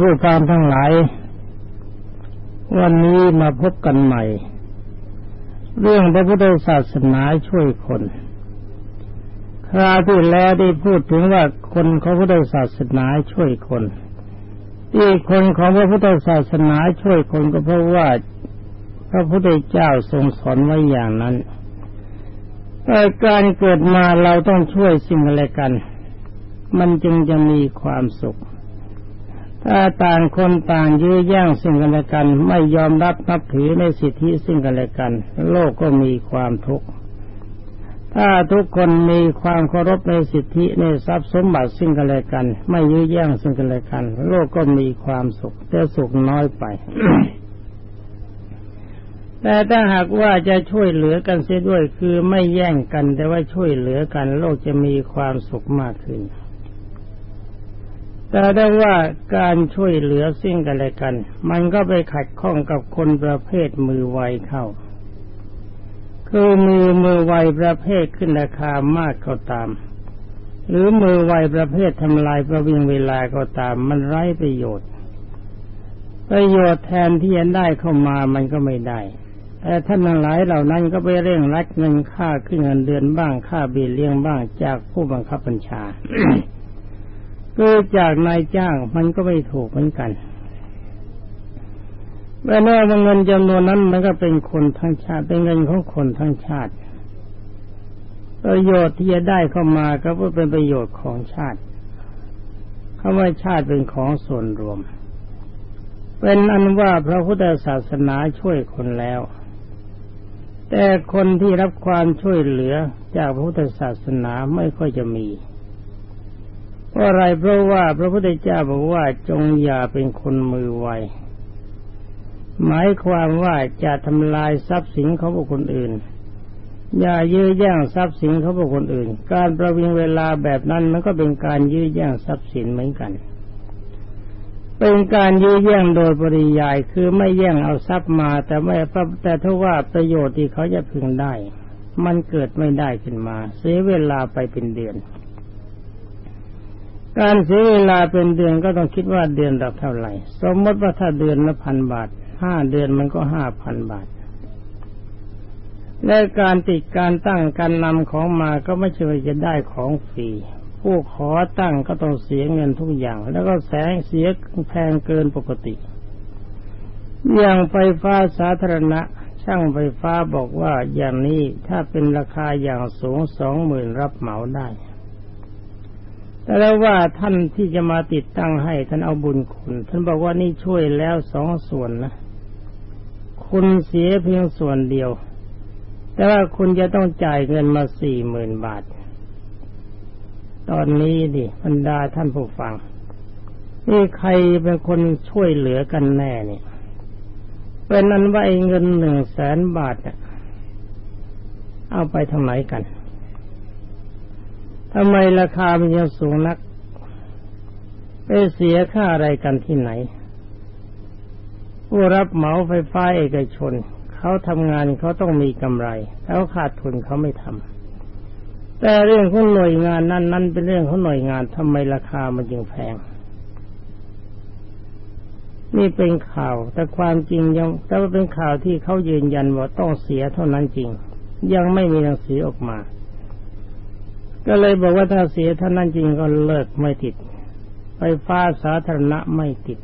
ผู้ฟังทั้งหลาย วันนี้มาพบกันใหม่ เรื่องพระพุทธศาสนาช่วยคน คราวที่แล้วได้พูดถึงว่าคนของพุทธศาสนาช่วยคน ที่คนของพระพุทธศาสนาช่วยคนก็เพราะว่าพระพุทธเจ้าทรงสอนไว้อย่างนั้นแต่การเกิดมาเราต้องช่วยสิ่งอะไรกัน มันจึงจะมีความสุข ต่างคนต่างยื้อแย่งสิ่งกันและกัน ไม่ยอมรับนับถือในสิทธิสิ่งกันและกัน โลกก็มีความทุกข์ถ้าทุกคนมีความเคารพในสิทธิในทรัพย์สมบัติสิ่งกันและกัน ไม่ยื้อแย่งสิ่งกันและกัน โลกก็มีความสุข แต่สุขน้อยไป แต่ถ้าหากว่าจะช่วยเหลือกันเสียด้วยคือไม่แย่งกัน แต่ว่าช่วยเหลือกัน โลกจะมีความสุขมากขึ้น แต่ได้ว่าการช่วยเหลือสิ่งกันและกัน มันก็ไปขัดข้องกับคนประเภทมือไวเข้า คือมือมือไวประเภทขึ้นราคามากก็ตาม หรือมือไวประเภททำลายประวิงเวลาก็ตาม มันไร้ประโยชน์ ประโยชน์แทนที่จะได้เข้ามามันก็ไม่ได้แต่ท่านหลายเหล่านั้นก็ไปเร่งรัดเงินค่าขึ้นเงินเดือนบ้างค่าเบี้ยเลี้ยงบ้างจากผู้บังคับบัญชา เกิดจากนายจ้างมันก็ไม่ถูกเหมือนกันแม่แน่ว่าเงินจำนวนนั้นมันก็เป็นคนทั้งชาติเป็นเงินของคนทั้งชาติ ประโยชน์ที่จะได้เข้ามาก็เพื่อเป็นประโยชน์ของชาติคำว่าชาติเป็นของส่วนรวม เป็นอันว่าพระพุทธศาสนาช่วยคนแล้ว แต่คนที่รับความช่วยเหลือจากพระพุทธศาสนาไม่ค่อยจะมี พราอะไรเพราะว่าพระพุทธเจ้าบอกว่าจงอย่าเป็นคนมือไวหมายความว่าจะทำลายทรัพย์สินของบุคคลอื่น อย่ายื้อแย่งทรัพย์สินของบุคคลอื่น การประวิงเวลาแบบนั้นมันก็เป็นการยื้อแย่งทรัพย์สินเหมือนกัน เป็นการยื้อแย่งโดยปริยายคือไม่แย่งเอาทรัพย์มา แต่ไม่แต่ถ้าว่าประโยชน์ที่เขาจะพึงได้ มันเกิดไม่ได้ขึ้นมา เสียเวลาไปเป็นเดือน การเสียเวลาเป็นเดือนก็ต้องคิดว่าเดือนละเท่าไหร่ สมมติว่าถ้าเดือนละพันบาทห้าเดือนมันก็ห้าพันบาทและการติดการตั้งการนำของมาก็ไม่ใช่ว่าจะได้ของฟรีผู้ขอตั้งก็ต้องเสียเงินทุกอย่าง แล้วก็แสงเสียแพงเกินปกติ อย่างไฟฟ้าสาธารณะ ช่างไฟฟ้าบอกว่าอย่างนี้ถ้าเป็นราคาอย่างสูงสองหมื่นรับเหมาได้ แต่แล้วว่าท่านที่จะมาติดตั้งให้ท่านเอาบุญคุณ ท่านบอกว่านี่ช่วยแล้วสองส่วนนะ คุณเสียเพียงส่วนเดียว แต่ว่าคุณจะต้องจ่ายเงินมาสี่หมื่นบาท ตอนนี้ดิบรรดาท่านผู้ฟังนี่ใครเป็นคนช่วยเหลือกันแน่เนี่ยเป็นนั้นว่าเงินหนึ่งแสนบาทเอาไปทำไมกัน ทำไมราคามันยังสูงนัก ไปเสียค่าอะไรกันที่ไหน ผู้รับเหมาไฟฟ้าเอกชน เขาทำงานเขาต้องมีกำไรเขาขาดทุนเขาไม่ทำแต่เรื่องของหน่วยงานนั้นนั้นเป็นเรื่องของหน่วยงานทำไมราคามันจึงแพง นี่เป็นข่าว แต่ความจริงยังแต่ว่าเป็นข่าวที่เขายืนยันว่าต้องเสียเท่านั้นจริง ยังไม่มีหนังสือออกมา ก็เลยบอกว่าถ้าเสียท่านั้นจริงก็เลิกไม่ติด ไฟฟ้าสาธารณะไม่ติด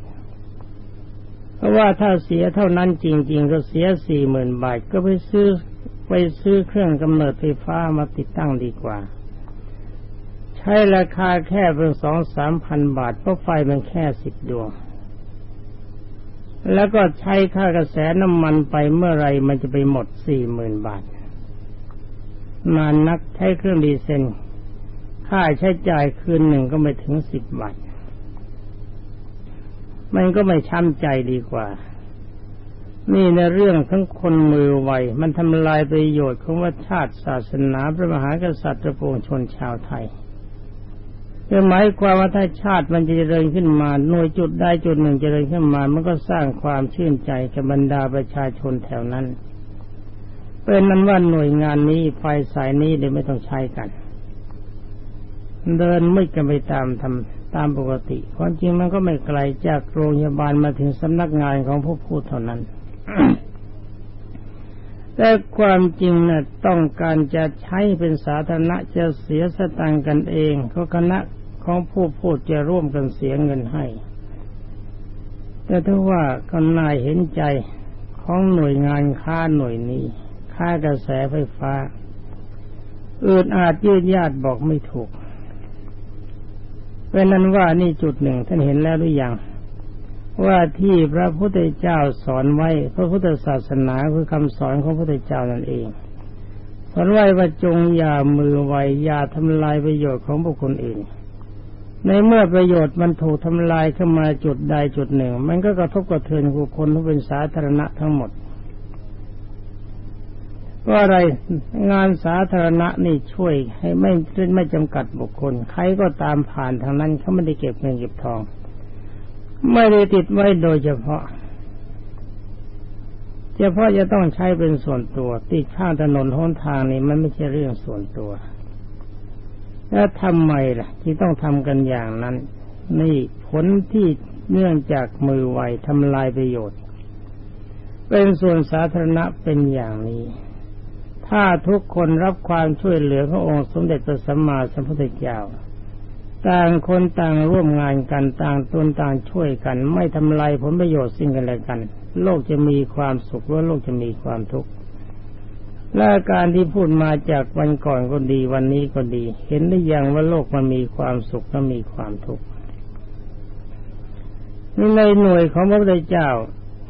เพราะว่าถ้าเสียเท่านั้นจริง ๆ ก็เสียสี่หมื่นบาทก็ไปซื้อไปซื้อเครื่องกำเนิดไฟฟ้ามาติดตั้งดีกว่า ใช้ราคาแค่เพียงสองสามพันบาทเพราะไฟมันแค่สิบดวง แล้วก็ใช้ค่ากระแสน้ำมันไปเมื่อไรมันจะไปหมดสี่หมื่นบาทนานนักใช้เครื่องดีเซล ค่าใช้จ่ายคืนหนึ่งก็ไม่ถึงสิบบาท มันก็ไม่ช้ำใจดีกว่า นี่ในเรื่องทั้งคนมือไว มันทำลายประโยชน์ของว่าชาติศาสนาพระมหากษัตริย์ประปวงชนชาวไทยคือหมายความว่าถ้าชาติมันจะเจริญขึ้นมา หน่วยจุดได้จุดหนึ่งเจริญขึ้นมา มันก็สร้างความชื่นใจกับบรรดาประชาชนแถวนั้น เป็นนั้นว่าหน่วยงานนี้ไฟสายนี้เลยไม่ต้องใช้กัน เดินไม่กันไปตามทำตามปกติความจริงมันก็ไม่ไกลจากโรงพยาบาลมาถึงสำนักงานของผู้พูดเท่านั้น แต่ความจริงนะ่ะต้องการจะใช้เป็นสาธารณะจะเสียสตังค์กันเองก็คณะของผู้พูดจะร่วมกันเสียเงินให้ แต่ถ้าว่าก็นายเห็นใจของหน่วยงานค่าหน่วยนี้ ค่ากระแสไฟฟ้าอื่นอาจยืดญาติบอกไม่ถูก เป็นนั้นว่านี่จุดหนึ่งท่านเห็นแล้วหรือยังว่าที่พระพุทธเจ้าสอนไว้ พระพุทธศาสนาคือคำสอนของพระพุทธเจ้านั่นเองสอนไว้ว่าจงอย่ามือไวอย่าทำลายประโยชน์ของบุคคลอื่น ในเมื่อประโยชน์มันถูกทำลายขึ้นมาจุดใดจุดหนึ่ง มันก็กระทบกระเทือนบุคคลที่เป็นสาธารณะทั้งหมด ก็อะไรงานสาธารณะนี่ช่วยให้ไม่ไม่จำกัดบุคคล ใครก็ตามผ่านทางนั้นเขาไม่ได้เก็บเงินเก็บทอง ไม่ได้ติดไว้โดยเฉพาะเฉพาะจะต้องใช้เป็นส่วนตัว ติดข้างถนนหนทางนี่มันไม่ใช่เรื่องส่วนตัว แล้วทำไมล่ะ ที่ต้องทำกันอย่างนั้น นี่ผลที่เนื่องจากมือไวทำลายประโยชน์ เป็นส่วนสาธารณะเป็นอย่างนี้ ถ้าทุกคนรับความช่วยเหลือพระองค์สมเด็จพระสัมมาสัมพุทธเจ้า ต่างคนต่างร่วมงานกันต่างตนต่างช่วยกัน ไม่ทำลายผลประโยชน์สิ่งกันและกัน โลกจะมีความสุขหรือโลกจะมีความทุกข์และการที่พูดมาจากวันก่อนก็ดีวันนี้ก็ดี เห็นได้ยังว่าโลกมันมีความสุขและมีความทุกข์ในหน่วยของพระพุทธเจ้า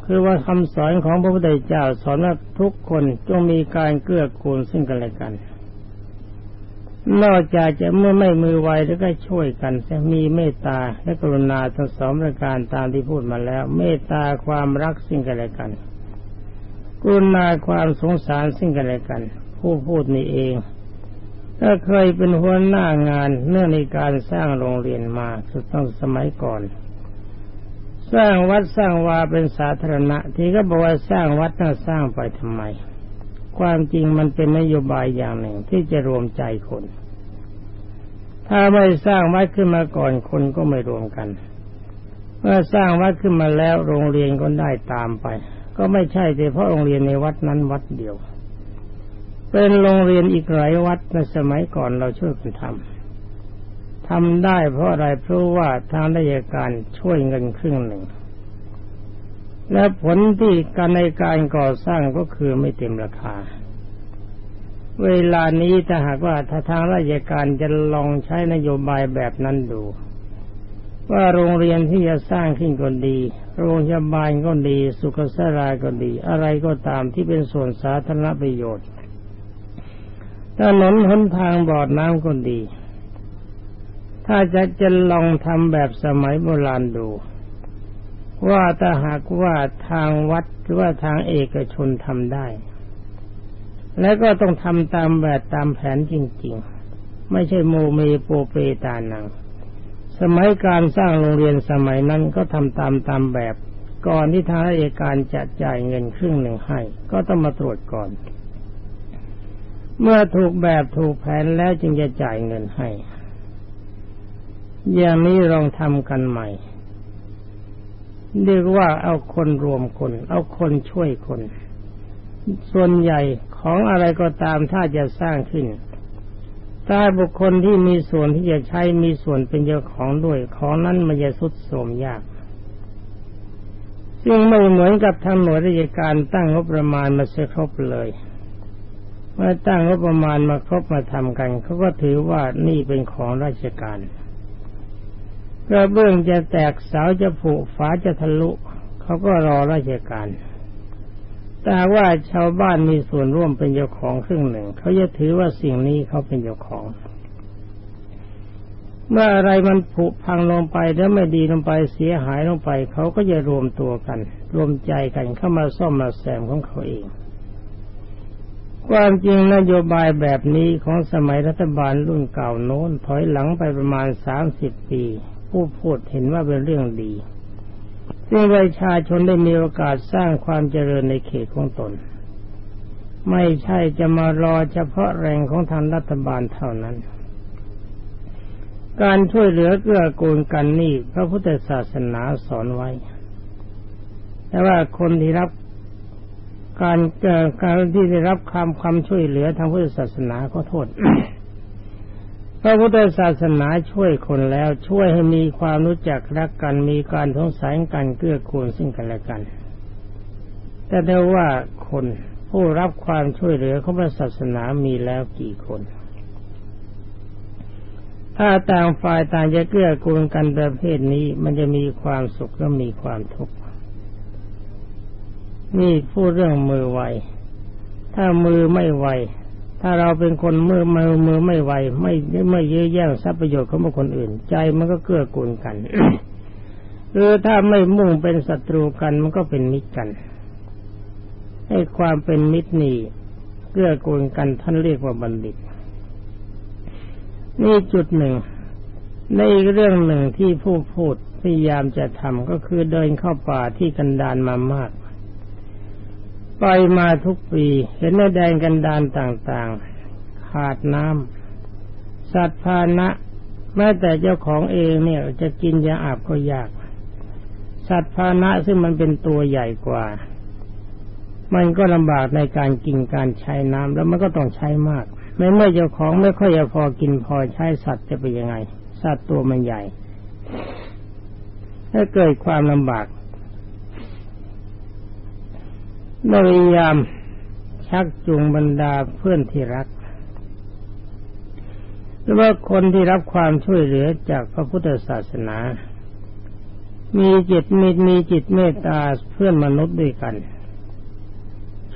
คือว่าคำสอนของพระพุทธเจ้าสอนว่าทุกคนจงมีการเกื้อกูลซึ่งกันและกัน นอกจากจะเมื่อไม่มือไวแล้วก็ช่วยกันจะมีเมตตาและกรุณาทั้งสองประการตามที่พูดมาแล้ว เมตตาความรักซึ่งกันและกัน กรุณาความสงสารซึ่งกันและกัน ผู้พูดนี่เองถ้าเคยเป็นหัวหน้างานเนื่องในการสร้างโรงเรียนมาสุดต้องสมัยก่อน สร้างวัดสร้างวาเป็นสาธารณะ ที่ก็บอกว่าสร้างวัดน่าสร้างไปทำไม ความจริงมันเป็นนโยบายอย่างหนึ่งที่จะรวมใจคน ถ้าไม่สร้างวัดขึ้นมาก่อนคนก็ไม่รวมกัน เมื่อสร้างวัดขึ้นมาแล้วโรงเรียนก็ได้ตามไป ก็ไม่ใช่แต่เพราะโรงเรียนในวัดนั้นวัดเดียว เป็นโรงเรียนอีกหลายวัดในสมัยก่อนเราช่วยกันทำ ทำได้เพราะอะไรเพราะว่าทางราชการช่วยเงินครึ่งหนึ่ง และผลที่การในการก่อสร้างก็คือไม่เต็มราคา เวลานี้ถ้าหากว่าถ้าทางราชการจะลองใช้นโยบายแบบนั้นดู ว่าโรงเรียนที่จะสร้างขึ้นก็ดี โรงพยาบาลก็ดี สุขสราก็ดี อะไรก็ตามที่เป็นส่วนสาธารณประโยชน์ถนนหนทางบอดน้ำก็ดี ถ้าจะจะลองทำแบบสมัยโบราณดู ว่าถ้าหากว่าทางวัดหรือว่าทางเอกชนทำได้ และก็ต้องทำตามแบบตามแผนจริง ๆ ไม่ใช่โมเมโปเปตานัง สมัยการสร้างโรงเรียนสมัยนั้นก็ทำตามตามแบบ ก่อนที่ทางราชการจะจ่ายเงินครึ่งหนึ่งให้ ก็ต้องมาตรวจก่อน เมื่อถูกแบบถูกแผนแล้วจึงจะจ่ายเงินให้ อย่างนี้ลองทำกันใหม่เรียกว่าเอาคนรวมคน เอาคนช่วยคน ส่วนใหญ่ของอะไรก็ตามถ้าจะสร้างขึ้นถ้าบุคคลที่มีส่วนที่จะใช้มีส่วนเป็นเจ้าของด้วย ของนั้นมันจะสุดโทมยาก ซึ่งไม่เหมือนกับทางหน่วยราชการตั้งงบประมาณมาเสียครบเลยเมื่อตั้งงบประมาณมาครบมาทำกันเขาก็ถือว่านี่เป็นของราชการ กระเบื้องจะแตกเสาจะผุฝาจะทะลุ เขาก็รอราชการ แต่ว่าชาวบ้านมีส่วนร่วมเป็นเจ้าของครึ่งหนึ่ง เขาจะถือว่าสิ่งนี้เขาเป็นเจ้าของ เมื่ออะไรมันผุพังลงไปแล้วไม่ดีลงไปเสียหายลงไป เขาก็จะรวมตัวกัน รวมใจกันเข้ามาซ่อมมาแซมของเขาเองความจริงนโยบายแบบนี้ของสมัยรัฐบาลรุ่นเก่าโน้นถอยหลังไปประมาณสามสิบปี ผู้พูดเห็นว่าเป็นเรื่องดีซึ่งประชาชนได้มีโอกาสสร้างความเจริญในเขตของตน ไม่ใช่จะมารอเฉพาะแรงของทางรัฐบาลเท่านั้น การช่วยเหลือเกื้อกูลกันนี่พระพุทธศาสนาสอนไว้ แต่ว่าคนที่รับการการที่ได้รับความความช่วยเหลือทางพุทธศาสนาขอโทษ พระพุทธศาสนาช่วยคนแล้วช่วยให้มีความรู้จักรักกันมีการสงสารกันเกื้อกูลซึ่งกันและกัน แต่ได้ว่าคนผู้รับความช่วยเหลือของพระศาสนามีแล้วกี่คน ถ้าต่างฝ่ายต่างจะเกื้อกูลกันประเภทนี้มันจะมีความสุขและมีความทุกข์นี่พูดเรื่องมือไว ถ้ามือไม่ไว ถ้าเราเป็นคนมือมือมือไม่ไวไม่ไม่เยื้อแย่งทรัพย์ประโยชน์ของบุคคลอื่น ใจมันก็เกื้อกูลกันหรือถ้าไม่มุ่งเป็นศัตรูกันมันก็เป็นมิตรกัน ให้ความเป็นมิตรนี่เกื้อกูลกันท่านเรียกว่าบัณฑิต นี่จุดหนึ่ง ในเรื่องหนึ่งที่ผู้พูดพยายามจะทำก็คือเดินเข้าป่าที่กันดานมามาก ไปมาทุกปีเห็นในแดนกันดานต่างๆ ขาดน้ำสัตว์พานะ แม้แต่เจ้าของเองเนี่ยจะกินยาอาบก็ยาก สัตว์พานะซึ่งมันเป็นตัวใหญ่กว่า มันก็ลำบากในการกินการใช้น้ำแล้วมันก็ต้องใช้มากแม้เมื่อเจ้าของไม่ค่อยจะพอกินพอใช้สัตว์จะเป็นยังไง สัตว์ตัวมันใหญ่ ถ้าเกิดความลำบาก พยายามชักจูงบรรดาเพื่อนที่รักหรือว่าคนที่รับความช่วยเหลือจากพระพุทธศาสนา มีจิตมีมีจิตเมตตาเพื่อนมนุษย์ด้วยกัน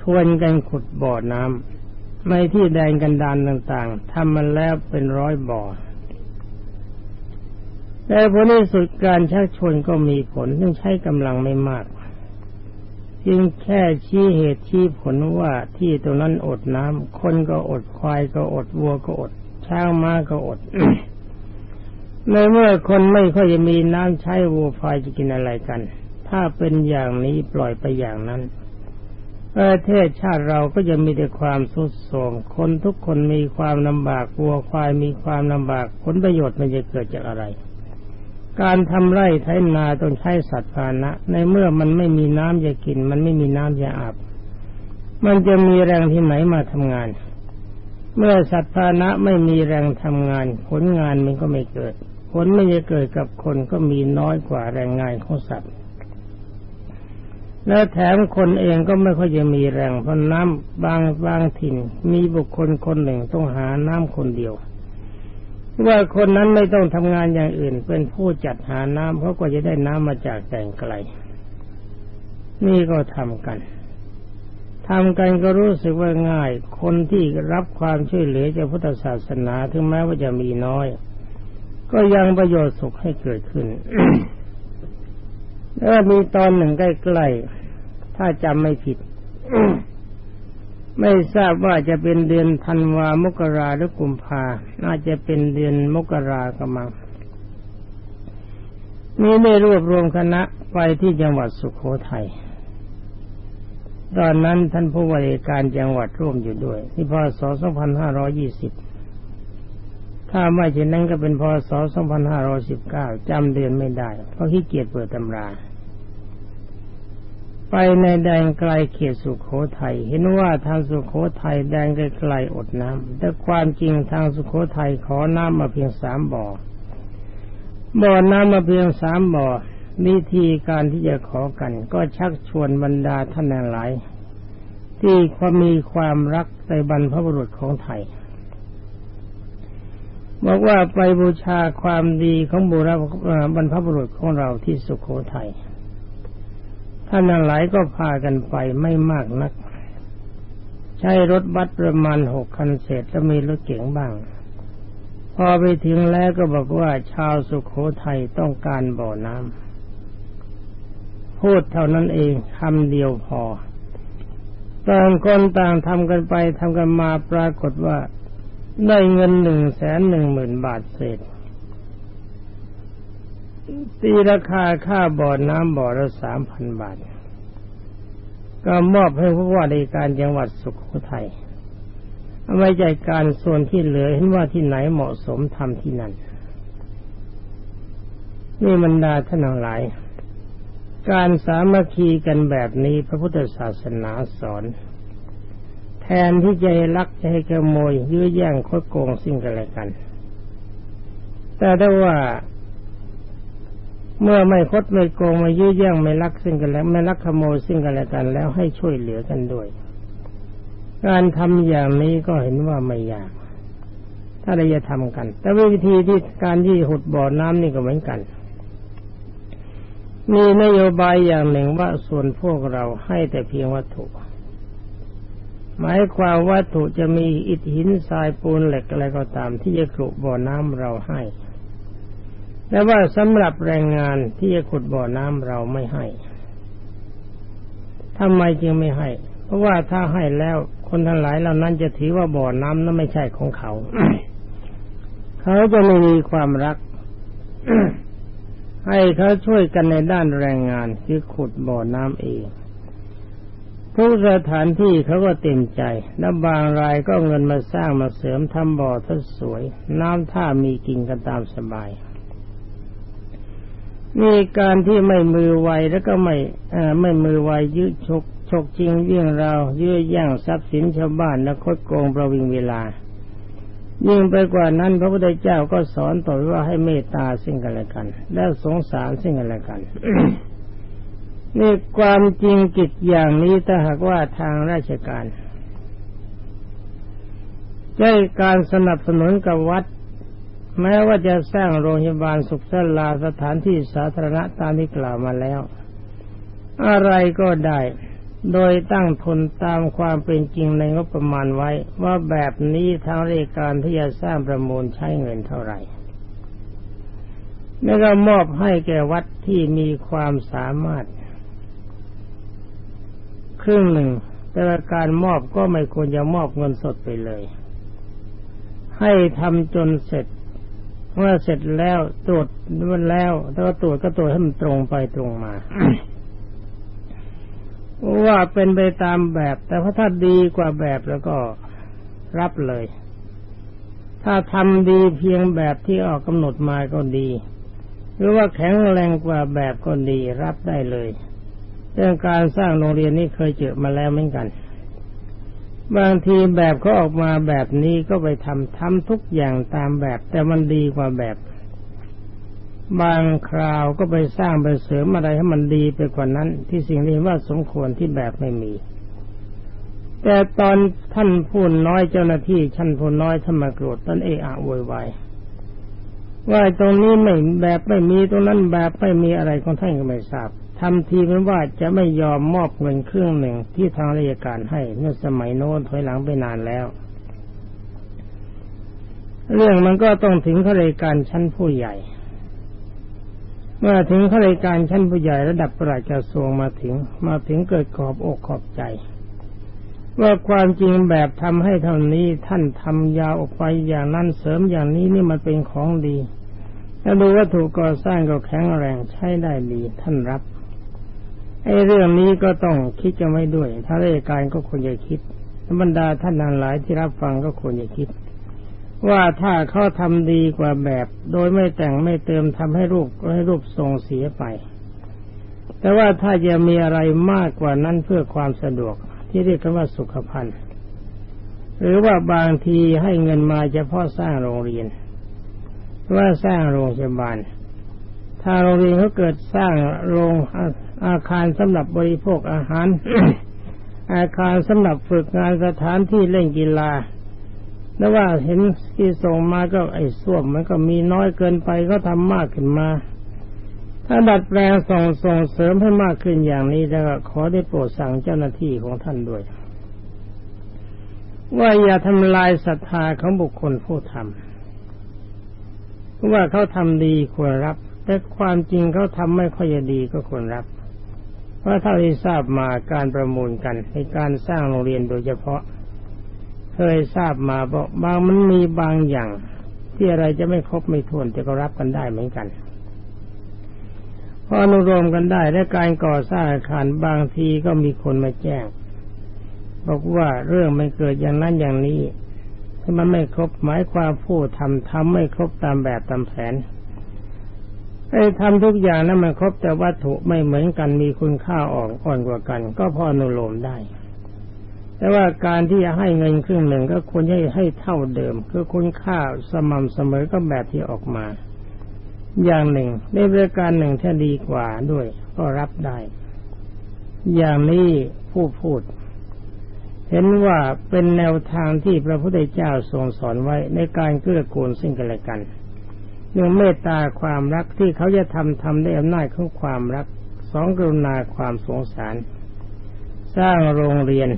ชวนกันขุดบ่อน้ำในที่แดนกันดานต่างๆทำมันแล้วเป็นร้อยบ่อแต่ผลในสุดการชักชวนก็มีผลต้องใช้กำลังไม่มาก จึงแค่ชี้เหตุชี้ผลว่าที่ตรงนั้นอดน้ำคนก็อดควายก็อดวัวก็อดช้างม้าก็อดในเมื่อคนไม่ค่อยจะมีน้ำใช้วัวควายจะกินอะไรกัน ถ้าเป็นอย่างนี้ปล่อยไปอย่างนั้นประเทศชาติเราก็จะมีแต่ความสุดโทมคนทุกคนมีความลำบากวัวควายมีความลำบากผลประโยชน์มันจะเกิดจากอะไร การทำไร่ไถนาต้องใช้สัตว์พานะในเมื่อมันไม่มีน้ำจะกิน มันไม่มีน้ำจะอาบ มันจะมีแรงที่ไหนมาทำงาน เมื่อสัตว์พานะไม่มีแรงทำงาน ผลงานมันก็ไม่เกิด ผลไม่จะเกิดกับคนก็มีน้อยกว่าแรงงานของสัตว์ และแถมคนเองก็ไม่ค่อยจะมีแรงเพราะน้ำบางบางถิ่น มีบุคคลคนหนึ่งต้องหาน้ำคนเดียว ว่าคนนั้นไม่ต้องทำงานอย่างอื่น เป็นผู้จัดหาน้ำเพราะก็จะได้น้ำมาจากแต่งไกล นี่ก็ทำกันทำกันก็รู้สึกว่าง่าย คนที่รับความช่วยเหลือจากพุทธศาสนาถึงแม้ว่าจะมีน้อย ก็ยังประโยชน์สุขให้เกิดขึ้นแล้วมีตอนหนึ่งใกล้ๆ ถ้าจำไม่ผิด ไม่ทราบว่าจะเป็นเดือนธันวามกราหรือกุมภาน่าจะเป็นเดือนมกรากมังนี่ได้รวบรวมคณะไปที่จังหวัดสุขโขทยัยตอนนั้นท่านผู้ว่าการจังหวัดร่วมอยู่ด้วย ที่พศ 2520 ถ้าไม่เช่นนั้นก็เป็นพศ 2519 จำเดือนไม่ได้ เพราะขี้เกียจเปิดตำรา ไปในแดนไกลเขตสุขโขทยัยเห็นว่าทางสุขโขทัยแดนไกลๆอดน้ำแต่ความจริงทางสุขโขทัยขอน้ำมาเพียงสามบ่อ บ่อน้ำมาเพียงสามบ่อวิธีการที่จะขอกัน ก็ชักชวนบรรดาท่านหลาย ที่ความมีความรักในบรรพบุรุษของไทยบอกว่าไปบูชาความดีของบุรบรรพบุรุษของเราที่สุขโขทัย ท่านหลายก็พากันไปไม่มากนัก ใช้รถบัสประมาณหกคันเศษแล้วมีรถเก๋งบ้าง พอไปถึงแล้วก็บอกว่าชาวสุขโขทัยต้องการบ่อน้ำพูดเท่านั้นเองคำเดียวพอต่างคนต่างทำกันไปทำกันมาปรากฏว่าได้เงินหนึ่งแสนหนึ่งหมื่นบาทเศษ ตีราคาค่าบ่อน้ำบ่อละสามพันบาท ก็มอบให้ผู้ว่าราชการจังหวัดสุขโขทัยเอาไว้ใจการส่วนที่เหลือเห็นว่าที่ไหนเหมาะสมทำที่นั่น นี่บรรดาท่านหลาย การสามัคคีกันแบบนี้พระพุทธศาสนาสอน แทนที่จะให้ลักจะให้ขโมยยื้อแย่งคดโกงสิ่งกันและกัน แต่ถ้าว่า เมื่อไม่คดไม่โกงไม่ยื้อแย่งไม่ลักสิ่งกันแล้ว ไม่ลักขโมยสิ่งกันและกันแล้วให้ช่วยเหลือกันด้วย การทำอย่างนี้ก็เห็นว่าไม่ยาก ถ้าเราจะทำกัน แต่วิธีที่การที่หุดบ่อน้ำนี่ก็เหมือนกัน มีนโยบายอย่างหนึ่งว่าส่วนพวกเราให้แต่เพียงวัตถุ หมายความวัตถุจะมีอิฐหินทรายปูนเหล็กอะไรก็ตาม ที่จะขุดบ่อน้ำเราให้ แต่ว่าสำหรับแรงงานที่จะขุดบ่อน้ำเราไม่ให้ทำไมจึงไม่ให้ เพราะว่าถ้าให้แล้วคนทั้งหลายเหล่านั้นจะถือว่าบ่อน้ำนั้นไม่ใช่ของเขา เขาจะไม่มีความรัก ให้เขาช่วยกันในด้านแรงงานคือขุดบ่อน้ำเองทุกสถานที่เขาก็เต็มใจ และบางรายก็เงินมาสร้างมาเสริมทำบ่อทัดสวย น้ำท่ามีกินกันตามสบาย มีการที่ไม่มือไวแล้วก็ไม่ไม่มือไวยืดชกชกจริงเรื่องเรายื้อแย่งทรัพย์สินชาวบ้านและคดโกงประวิงเวลา ยิ่งไปกว่านั้น พระพุทธเจ้าก็สอนต่อว่าให้เมตตาสิ่งกันและกัน และสงสารสิ่งกันและกันนี่ความจริงกิจอย่างนี้ถ้าหากว่าทางราชการได้การสนับสนุนกับวัด แม้ว่าจะสร้างโรงพยาบาลสุขสลาสถานที่สาธารณะตามที่กล่าวมาแล้ว อะไรก็ได้ โดยตั้งทุนตามความเป็นจริงในงบประมาณไว้ ว่าแบบนี้ทางราชการที่จะสร้างประมูลใช้เงินเท่าไหร่แล้วก็มอบให้แก่วัดที่มีความสามารถ ครึ่งหนึ่ง แต่การมอบก็ไม่ควรจะมอบเงินสดไปเลย ให้ทำจนเสร็จ เมื่อเสร็จแล้วตรวจมันแล้วถ้าตรวจก็ตรวจให้มันตรงไปตรงมาว่าเป็นไปตามแบบ แต่ถ้าดีกว่าแบบแล้วก็รับเลย ถ้าทำดีเพียงแบบที่ออกกำหนดมาก็ดี หรือว่าแข็งแรงกว่าแบบก็ดีรับได้เลย เรื่องการสร้างโรงเรียนนี้เคยเจอมาแล้วเหมือนกัน บางทีแบบเขาออกมาแบบนี้ก็ไปทำทำทุกอย่างตามแบบ แต่มันดีกว่าแบบ บางคราวก็ไปสร้างไปเสริมอะไรให้มันดีไปกว่านั้น ที่สิ่งนี้ว่าสมควรที่แบบไม่มี แต่ตอนท่านพูดน้อยเจ้าหน้าที่ท่านพูดน้อยท่านมาโกรธท่านเอะอะโวยวายว่าตรงนี้ไม่แบบไม่มีตรงนั้นแบบไม่มีอะไรของท่านก็ไม่ทราบ ทำทีเป็นว่าจะไม่ยอมมอบเงินครึ่งหนึ่งที่ทางราชการให้เมื่อสมัยโน้นถอยหลังไปนานแล้ว เรื่องมันก็ต้องถึงข้าราชการชั้นผู้ใหญ่ เมื่อถึงข้าราชการชั้นผู้ใหญ่ระดับประหลัดกระทรวงมาถึง มาถึงเกิดขอบอกขอบใจ ว่าความจริงแบบทำให้เท่านี้ท่านทำยาวออกไปอย่างนั้นเสริมอย่างนี้นี่มันเป็นของดี แล้วดูวัตถุก่อสร้างก็แข็งแรงใช้ได้ดีท่านรับ ไอ้เรื่องนี้ก็ต้องคิดจะไม่ด้วย ถ้าราชการก็ควรจะคิดบรรดาท่านนั้นหลายที่รับฟังก็ควรจะคิด ว่าถ้าเขาทำดีกว่าแบบ โดยไม่แต่งไม่เติมทำให้รูปให้รูปทรงเสียไป แต่ว่าถ้าจะมีอะไรมากกว่านั้นเพื่อความสะดวกที่เรียกกันว่าสุขภัณฑ์หรือว่าบางทีให้เงินมาเฉพาะสร้างโรงเรียนว่าสร้างโรงพยาบาล ถ้าโรงเรียนเขาเกิดสร้างโรง อาคารสำหรับบริโภคอาหาร อาคารสำหรับฝึกงานสถานที่เล่นกีฬาแล้วว่าเห็นที่ส่งมาก็ไอ้ส้วมมันก็มีน้อยเกินไปก็ทำมากขึ้นมา ถ้าดัดแปลงส่งส่งเสริมให้มากขึ้นอย่างนี้แล้วขอได้โปรดสั่งเจ้าหน้าที่ของท่านด้วย ว่าอย่าทำลายศรัทธาของบุคคลผู้ทำเพราะว่าเขาทำดีควรรับ แต่ความจริงเขาทำไม่ค่อยดีก็ควรรับ เพราะถ้าที่ทราบมาการประมูลกันในการสร้างโรงเรียนโดยเฉพาะ เคยทราบมาบอกบางมันมีบางอย่าง ที่อะไรจะไม่ครบไม่ทวนแต่ก็รับกันได้เหมือนกันพออนุโลมกันได้และการก่อสร้างอาคารบางทีก็มีคนมาแจ้ง บอกว่าเรื่องไม่เกิดอย่างนั้นอย่างนี้ถ้ามันไม่ครบหมายความผู้ทำทำไม่ครบตามแบบตามแผน ไอ้ทำทุกอย่างนั้นมันครบแต่วัตถุไม่เหมือนกันมีคุณค่าอ่อนอ่อนกว่ากัน ก็พออนุโลมได้ แต่ว่าการที่จะให้เงินครึ่งหนึ่งก็ควรให้ให้เท่าเดิม คือคุณค่าสม่ำเสมอก็แบบที่ออกมา อย่างหนึ่งในบริการหนึ่งถ้าดีกว่าด้วย ก็รับได้ อย่างนี้ผู้พูด เห็นว่าเป็นแนวทางที่พระพุทธเจ้าทรงสอนไว้ในการเกื้อกูลซึ่งกันและกัน หนึ่งเมตตาความรักที่เขาจะทำทำได้อำนาจของความรักสองกรุณาความสงสาร สร้างโรงเรียน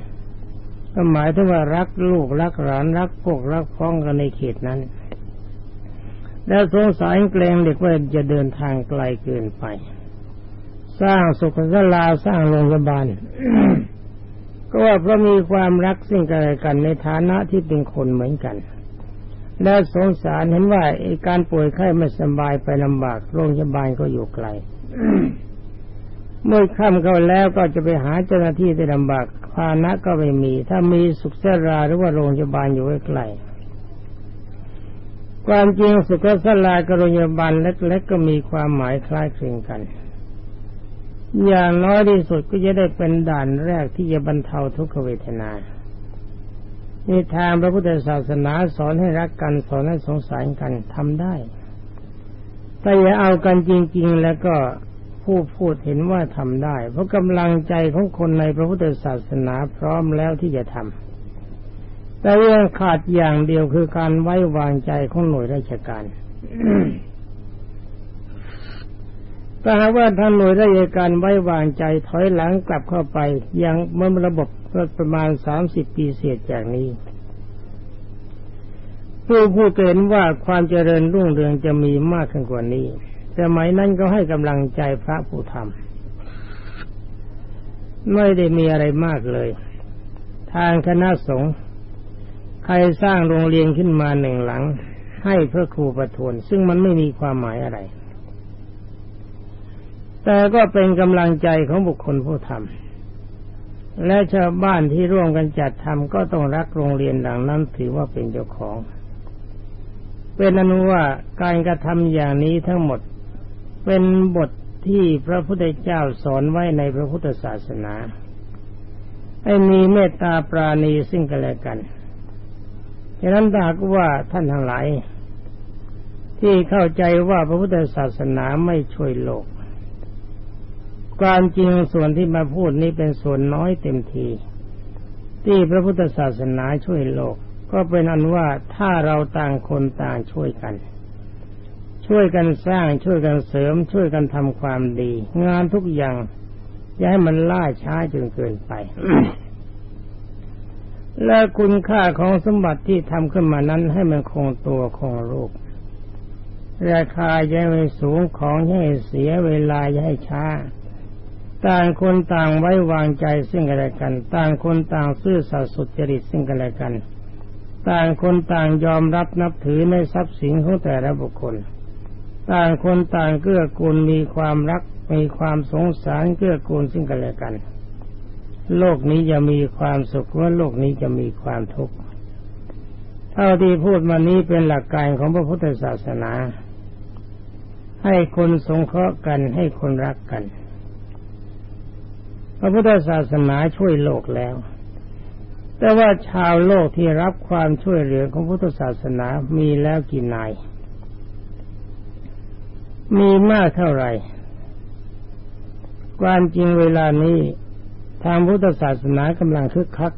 ก็หมายถึงว่ารักลูกรักหลานรักพวกรักพ้องกันในเขตนั้น แล้วสงสารเกรงเด็กว่าจะเดินทางไกลเกินไป สร้างสุขศาลาสร้างโรงพยาบาลก็ว่าเพราะมีความรักซึ่งกันและกันในฐานะที่เป็นคนเหมือนกัน และสงสารเห็นว่าอการป่วยไข้ไม่สบายไปลำบากโรงพยาบาลก็อยู่ไกลเมื่อค่ำเข้าแล้วก็จะไปหาเจ้าหน้าที่ได้ลำบากพานะก็ไม่มี ถ้ามีสุขเสราหรือว่าโรงพยาบาลอยู่ใกล้ความจริงสุขสลากับโรงพยาบาลเล็กๆก็มีความหมายคล้ายคลึงกัน อย่างน้อยที่สุดก็จะได้เป็นด่านแรกที่จะบรรเทาทุกขเวทนา นี่ทางพระพุทธศาสนาสอนให้รักกันสอนให้สงสารกันทำได้ถ้าอย่าเอากันจริง ๆ แล้วก็ผู้พูดเห็นว่าทำได้ เพราะกำลังใจของคนในพระพุทธศาสนาพร้อมแล้วที่จะทำแต่เรื่องขาดอย่างเดียวคือการไว้วางใจของหน่วยราชการถ้าหากว่าท่านหน่วยราชการไว้วางใจถอยหลังกลับเข้าไปยังเมื่อระบบ ก็ประมาณสามสิบปีเศษจากนี้ผู้ผู้เห็นว่าความเจริญรุ่งเรืองจะมีมากขึ้นกว่านี้ แต่หมายนั้นก็ให้กำลังใจพระผู้ทำไม่ได้มีอะไรมากเลย ทางคณะสงฆ์ใครสร้างโรงเรียนขึ้นมาหนึ่งหลัง ให้เพื่อครูประทวน ซึ่งมันไม่มีความหมายอะไร แต่ก็เป็นกำลังใจของบุคคลผู้ทำ และชาวบ้านที่ร่วมกันจัดทำก็ต้องรักโรงเรียนหลังนั้นถือว่าเป็นเจ้าของ เป็นอนุว่าการกระทำอย่างนี้ทั้งหมดเป็นบทที่พระพุทธเจ้าสอนไว้ในพระพุทธศาสนาให้มีเมตตาปราณีซึ่งกันและกันฉะนั้นถ้าว่าท่านทั้งหลายที่เข้าใจว่าพระพุทธศาสนาไม่ช่วยโลก ความจริงส่วนที่มาพูดนี้เป็นส่วนน้อยเต็มที ที่พระพุทธศาสนาช่วยโลก ก็เป็นอันว่าถ้าเราต่างคนต่างช่วยกัน ช่วยกันสร้างช่วยกันเสริม ช่วยกันทำความดี งานทุกอย่างอย่าให้มันล่าช้าจนเกินไป และคุณค่าของสมบัติที่ทำขึ้นมานั้นให้มันคงตัวคงรูปราคาอย่าให้สูงของให้เสียเวลาอย่าให้ช้า ต่างคนต่างไว้วางใจซึ่งกันและกัน ต่างคนต่างซื่อสัตย์สุจริตซึ่งกันและกัน ต่างคนต่างยอมรับนับถือในทรัพย์สินของแต่ละบุคคล ต่างคนต่างเกื้อกูลมีความรักมีความสงสารเกื้อกูลซึ่งกันและกัน โลกนี้จะมีความสุขว่าโลกนี้จะมีความทุกข์เท่าที่พูดมานี้เป็นหลักการของพระพุทธศาสนา ให้คนสงเคราะห์กันให้คนรักกัน พระพุทธศาสนาช่วยโลกแล้ว แต่ว่าชาวโลกที่รับความช่วยเหลือของพุทธศาสนามีแล้วกี่นาย มีมากเท่าไหร่ ความจริงเวลานี้ทางพุทธศาสนากำลังคึกคัก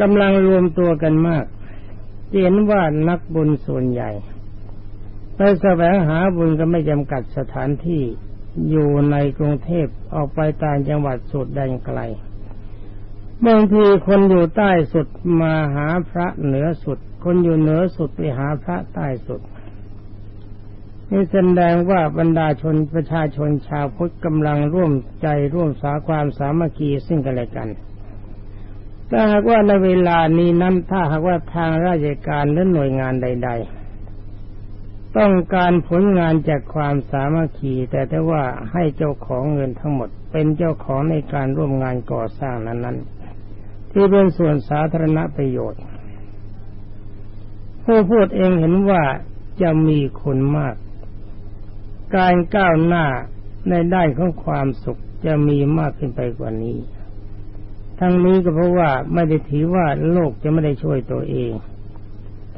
กำลังรวมตัวกันมากเห็นว่านักบุญส่วนใหญ่ ไปแสวงหาบุญก็ไม่จำกัดสถานที่ อยู่ในกรุงเทพออกไปต่างจังหวัดสุดแดนไกลบางทีคนอยู่ใต้สุดมาหาพระเหนือสุด คนอยู่เหนือสุดไปหาพระใต้สุด นี่แสดงว่าบรรดาชนประชาชนชาวพุทธกำลังร่วมใจร่วมสาความสามัคคีซึ่งกันและกันถ้าหากว่าในเวลานี้นั้นถ้าหากว่าทางราชการหรือหน่วยงานใด ๆ ต้องการผลงานจากความสามัคคีแต่แต่ว่าให้เจ้าของเงินทั้งหมด เป็นเจ้าของในการร่วมงานก่อสร้างนั้น ๆ ที่เป็นส่วนสาธารณประโยชน์ผู้พูดเองเห็นว่าจะมีคนมาก การก้าวหน้าในด้านของความสุขจะมีมากขึ้นไปกว่านี้ ทั้งนี้ก็เพราะว่าไม่ได้ถือว่าโลกจะไม่ได้ช่วยตัวเอง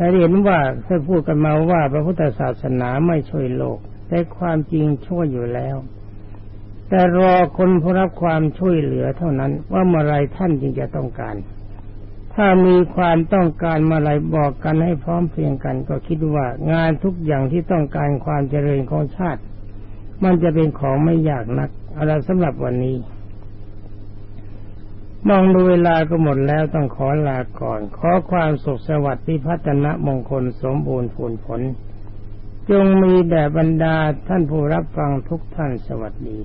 แต่เห็นว่าเคยพูดกันมาว่าพระพุทธศาสนาไม่ช่วยโลก แต่ความจริงช่วยอยู่แล้ว แต่รอคนผู้รับความช่วยเหลือเท่านั้นว่าเมื่อไรท่านจึงจะต้องการ ถ้ามีความต้องการมาไรบอกกันให้พร้อมเพรียงกัน ก็คิดว่างานทุกอย่างที่ต้องการความเจริญของชาติ มันจะเป็นของไม่ยากนักอะไรสำหรับวันนี้ มองดูเวลาก็หมดแล้วต้องขอลาก่อน ขอความสุขสวัสดิ์ที่พัฒนมงคลสมบูรณ์ผลผล จงมีแด่บรรดาท่านผู้รับฟังทุกท่านสวัสดี